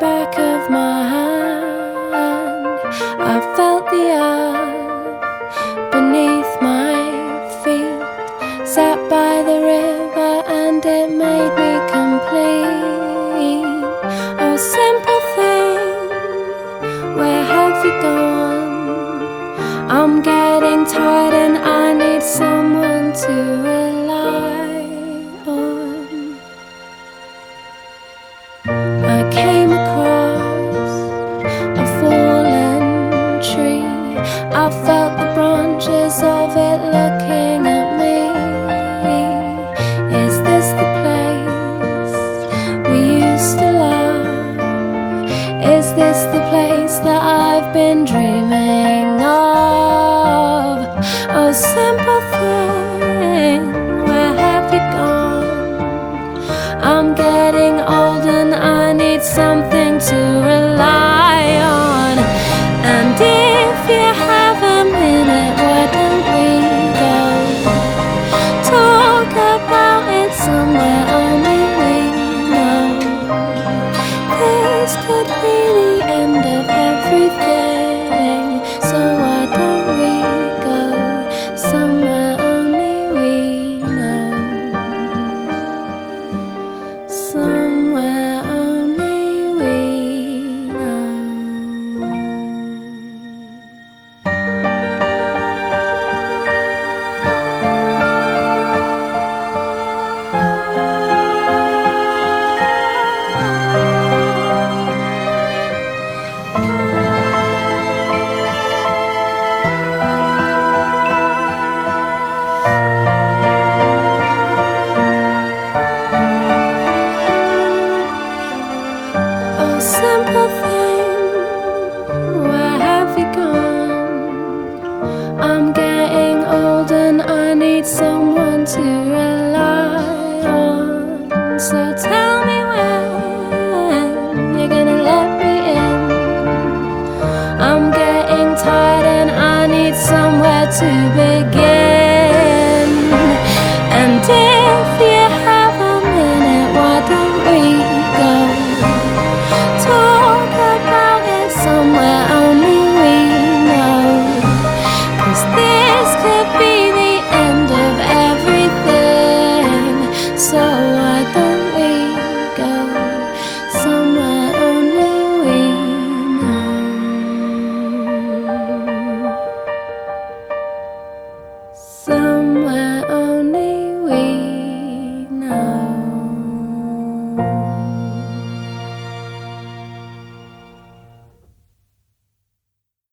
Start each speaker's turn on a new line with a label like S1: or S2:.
S1: back of my hand. I felt the earth beneath my feet, sat by the river, and it made me complete. Oh, simple thing, where have you gone? I'm getting tired, and I need someone to rely. I felt the branches of it looking at me. Is this the place we used to love? Is this the place that I've been dreaming of? Oh, simple I'm getting old and I need someone to rely on. So tell me when you're gonna let me in. I'm getting tired and I need somewhere to begin. sound.